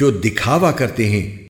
जो दिखावा करते हैं।